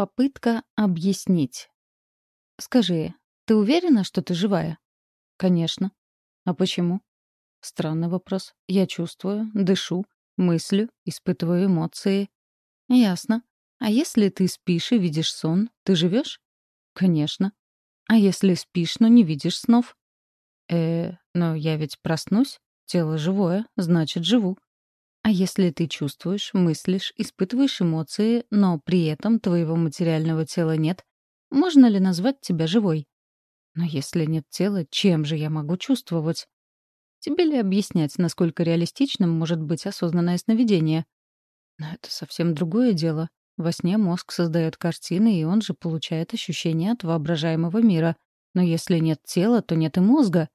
Попытка объяснить. «Скажи, ты уверена, что ты живая?» «Конечно». «А почему?» Странный вопрос. Я чувствую, дышу, мыслю, испытываю эмоции. Ясно. А если ты спишь и видишь сон, ты живешь? Конечно. А если спишь, но не видишь снов? Э, но я ведь проснусь. Тело живое, значит, живу. А если ты чувствуешь, мыслишь, испытываешь эмоции, но при этом твоего материального тела нет, можно ли назвать тебя живой? Но если нет тела, чем же я могу чувствовать? Тебе ли объяснять, насколько реалистичным может быть осознанное сновидение? Но это совсем другое дело. Во сне мозг создает картины, и он же получает ощущения от воображаемого мира. Но если нет тела, то нет и мозга.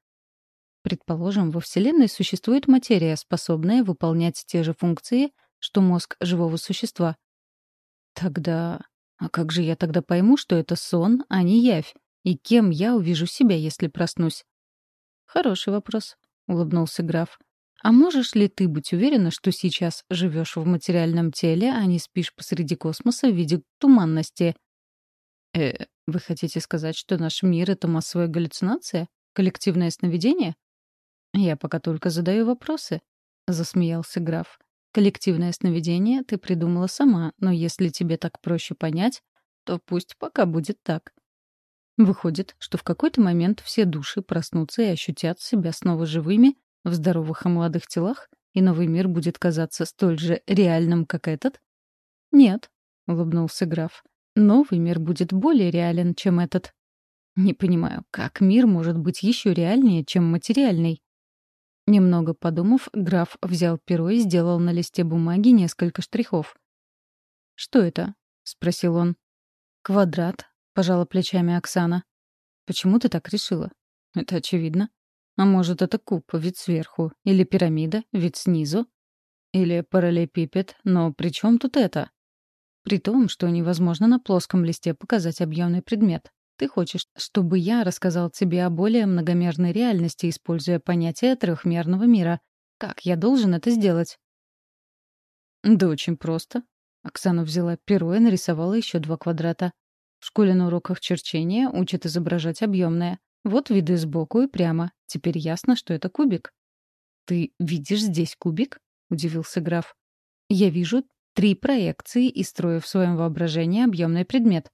Предположим, во Вселенной существует материя, способная выполнять те же функции, что мозг живого существа. Тогда... А как же я тогда пойму, что это сон, а не явь? И кем я увижу себя, если проснусь? Хороший вопрос. — улыбнулся граф. «А можешь ли ты быть уверена, что сейчас живешь в материальном теле, а не спишь посреди космоса в виде туманности?» «Э, вы хотите сказать, что наш мир — это массовая галлюцинация? Коллективное сновидение?» «Я пока только задаю вопросы», — засмеялся граф. «Коллективное сновидение ты придумала сама, но если тебе так проще понять, то пусть пока будет так. Выходит, что в какой-то момент все души проснутся и ощутят себя снова живыми, в здоровых и молодых телах, и новый мир будет казаться столь же реальным, как этот? Нет, — улыбнулся граф. Новый мир будет более реален, чем этот. Не понимаю, как мир может быть еще реальнее, чем материальный? Немного подумав, граф взял перо и сделал на листе бумаги несколько штрихов. «Что это?» — спросил он. «Квадрат, пожала плечами Оксана. Почему ты так решила? Это очевидно. А может, это куб, вид сверху, или пирамида, вид снизу, или параллелепипед, но при чем тут это? При том, что невозможно на плоском листе показать объемный предмет. Ты хочешь, чтобы я рассказал тебе о более многомерной реальности, используя понятие трехмерного мира. Как я должен это сделать? Да очень просто. Оксана взяла перо и нарисовала еще два квадрата. В школе на уроках черчения учат изображать объемное. Вот виды сбоку и прямо. Теперь ясно, что это кубик. «Ты видишь здесь кубик?» — удивился граф. «Я вижу три проекции и строю в своем воображении объемный предмет».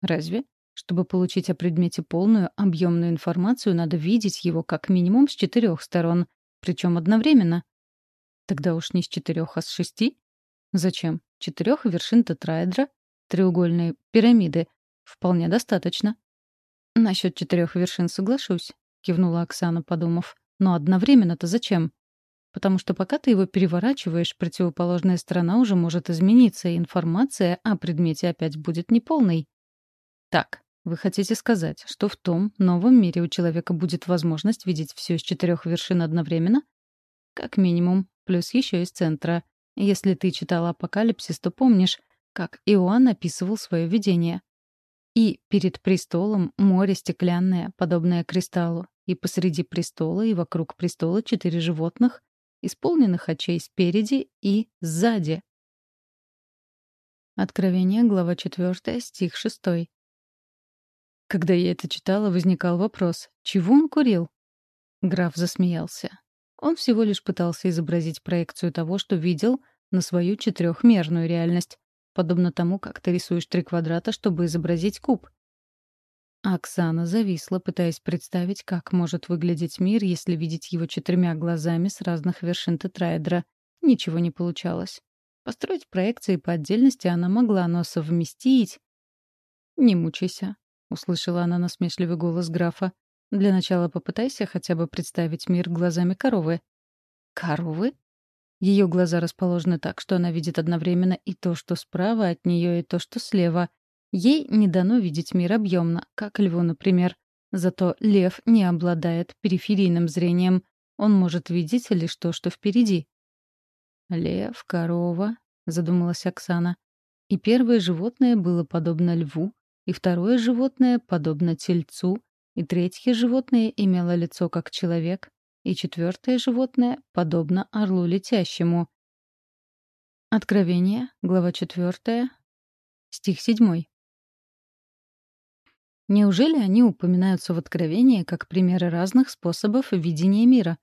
«Разве? Чтобы получить о предмете полную объемную информацию, надо видеть его как минимум с четырех сторон, причем одновременно». «Тогда уж не с четырех, а с шести?» «Зачем? Четырех вершин тетраэдра треугольной пирамиды. Вполне достаточно. Насчет четырех вершин соглашусь, кивнула Оксана, подумав. Но одновременно-то зачем? Потому что пока ты его переворачиваешь, противоположная сторона уже может измениться, и информация о предмете опять будет неполной. Так, вы хотите сказать, что в том новом мире у человека будет возможность видеть все с четырех вершин одновременно? Как минимум, плюс еще из центра. Если ты читала «Апокалипсис», то помнишь, как Иоанн описывал свое видение. И перед престолом море стеклянное, подобное кристаллу, и посреди престола и вокруг престола четыре животных, исполненных очей спереди и сзади. Откровение, глава 4, стих 6. Когда я это читала, возникал вопрос, чего он курил? Граф засмеялся. Он всего лишь пытался изобразить проекцию того, что видел, на свою четырехмерную реальность, подобно тому, как ты рисуешь три квадрата, чтобы изобразить куб. Оксана зависла, пытаясь представить, как может выглядеть мир, если видеть его четырьмя глазами с разных вершин тетраэдра. Ничего не получалось. Построить проекции по отдельности она могла, но совместить... «Не мучайся», — услышала она насмешливый голос графа. «Для начала попытайся хотя бы представить мир глазами коровы». «Коровы?» Ее глаза расположены так, что она видит одновременно и то, что справа от нее, и то, что слева. Ей не дано видеть мир объемно, как льву, например. Зато лев не обладает периферийным зрением. Он может видеть лишь то, что впереди. «Лев, корова», — задумалась Оксана. И первое животное было подобно льву, и второе животное подобно тельцу, и третье животное имело лицо как человек, и четвертое животное подобно орлу летящему. Откровение, глава 4, стих 7. Неужели они упоминаются в Откровении как примеры разных способов видения мира?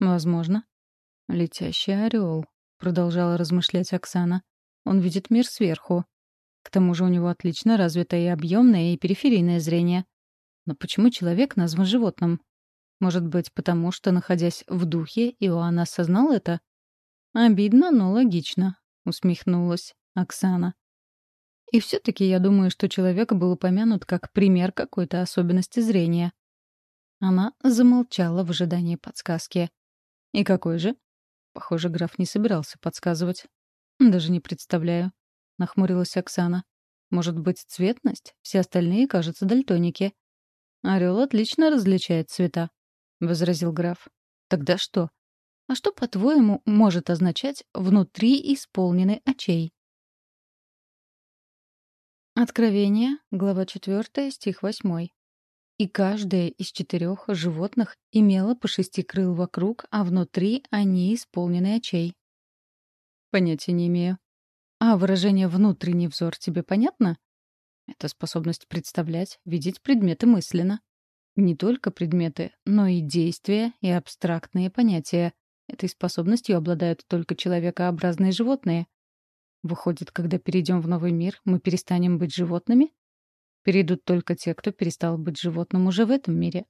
Возможно. «Летящий орел», — продолжала размышлять Оксана. «Он видит мир сверху. К тому же у него отлично развитое и объемное, и периферийное зрение. Но почему человек назван животным? Может быть, потому что, находясь в духе, Иоанн осознал это? Обидно, но логично, усмехнулась Оксана. И все-таки я думаю, что человек был упомянут как пример какой-то особенности зрения. Она замолчала в ожидании подсказки. «И какой же?» Похоже, граф не собирался подсказывать. «Даже не представляю», — нахмурилась Оксана. «Может быть, цветность? Все остальные, кажутся дальтоники». «Орел отлично различает цвета», — возразил граф. «Тогда что? А что, по-твоему, может означать «внутри исполнены очей»?» Откровение, глава 4, стих 8. И каждое из четырех животных имело по шести крыл вокруг, а внутри они исполнены очей. Понятия не имею. А выражение «внутренний взор» тебе понятно? Это способность представлять, видеть предметы мысленно. Не только предметы, но и действия и абстрактные понятия. Этой способностью обладают только человекообразные животные. Выходит, когда перейдем в новый мир, мы перестанем быть животными? Перейдут только те, кто перестал быть животным уже в этом мире.